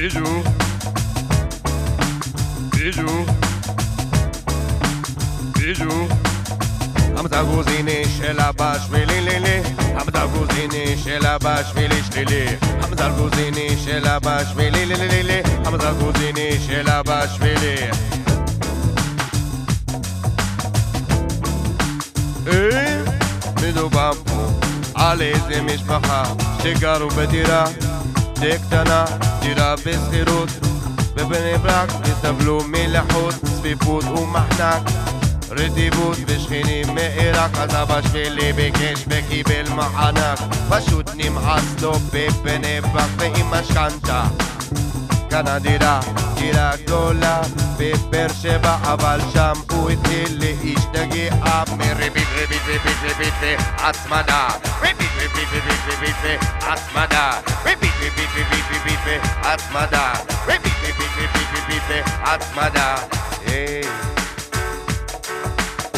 ביז'ו ביז'ו ביז'ו המצב גרוזיני של אבא שבילי לילי המצב גרוזיני של אבא שבילי שלילי המצב גרוזיני של אבא שבילי לילי לילי המצב גרוזיני של אבא שבילי מדובר פה על איזה משפחה שגרו בדירה די קטנה, דירה בשכירות בבני ברק וסבלו מלחות, צפיפות ומחנק. רטיבות ושכנים מעיראק אז אבא שלי ביקש וקיבל מחנק. פשוט נמאס לו בבני ברק ועם משכנתה. קנה דירה, דירה גדולה בבאר שבע אבל שם הוא התחיל להשתגע מריבית ריבית ריבית ריבית והצמדה ריבית ריבית ריבית ריבית והצמדה ריבית ריבית ריבית ריבית והצמדה ריבית ריבית ריבית ריבית והצמדה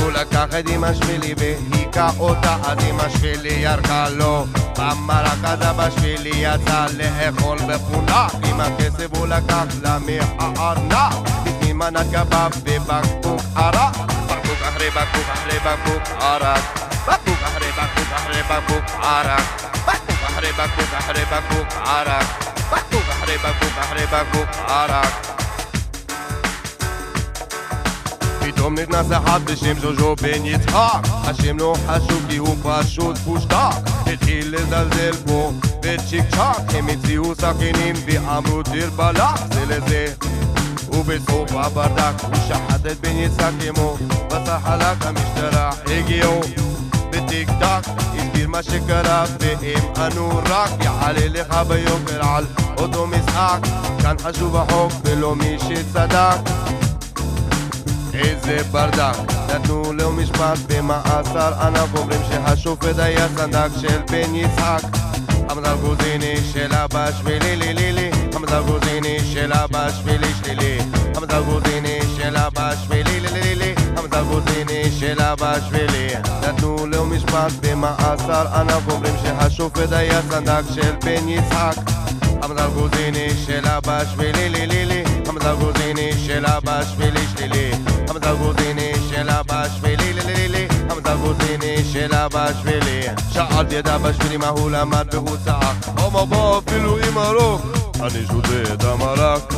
הוא לקח את אמא שלי והיכה אותה אז אמא שלי ירקה לו. במרק אבא שלי יצא לאכול בפונק עם הכסף הוא לקח לה מהארנק בפנים מנת קבב ובקבוק ערק בקבוק אחרי בקבוק אחרי בקבוק ערק בקבוק אחרי בקבוק אחרי בקבוק ערק בקבוק אחרי בקבוק אחרי בקבוק ערק בקבוק אחרי בקבוק אחרי בקבוק ערק פתאום נכנס אחד בשם ז'וז'ו בן יצחק השם לא חשוב כי הוא פשוט פושטק התחיל לזלזל בו וצ'יק צ'אק הם הציעו סכינים ואמרו דיר בלק זה לזה ובסוף הברדק הוא שחט את בן יצחק כמו בשר חלק המשטרה הגיעו. בטיק טק הסביר מה שקרה והם ענו רק יעלה לך ביוקר על אותו משחק. כאן חשוב החוק ולא מי שצדק. איזה ברדק. נתנו לו משפט במאסר ענק אומרים שהשופט היה סנדק של בן יצחק המצב גוזיני של אבא שבילי לי לי לי. המצב גוזיני של אבא שבילי שלילי. המצב גוזיני של אבא שבילי לי לי לי. המצב גוזיני של אבא שבילי. נתנו לו משפט במאסר ענק אומרים שהשופט היה סנדק של בן יצחק. המצב גוזיני של אבא שבילי לי לי לי. המצב גוזיני של אבא שבילי שלילי. המצב גוזיני אבא שבילי שאלתי את אבא שבילי מה הוא למד והוא צעק. הומו בוא אפילו עם הרוק אני שותה את המרק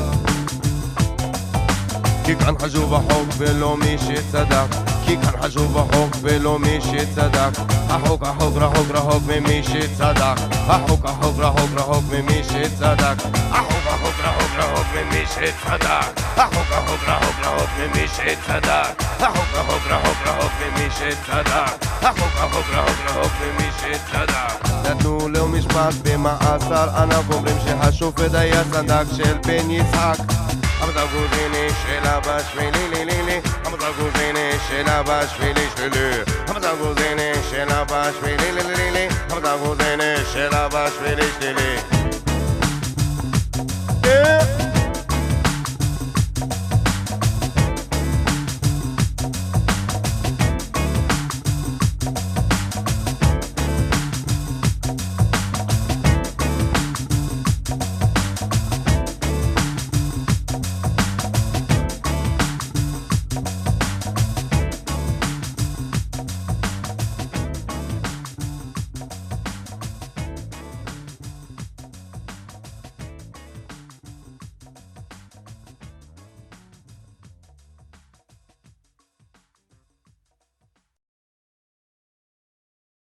כי כאן חשוב החוק ולא מי שצדק. כי כאן חשוב החוק ולא מי שצדק. החוק החוק רחוק רחוק ממי שצדק. החוק החוק רחוק רחוק ממי שצדק. החוק החוק רחוק רחוק ממי שצדק. החוק החוק רחוק רחוק ממי שצדק. החוק החוק רחוק שצדק. החוק החוק רחוק רחוק ממי שצדק. נתנו לו משפט במאסר ענק אומרים שהשופט היה צדק של בן יצחק. המצב גוזיני של אבא שבילי לי לי לי. המצב גוזיני של אבא שבילי שלילי המצב גוזיני של אבא שבילי לי לי לי המצב גוזיני של אבא שבילי שלילי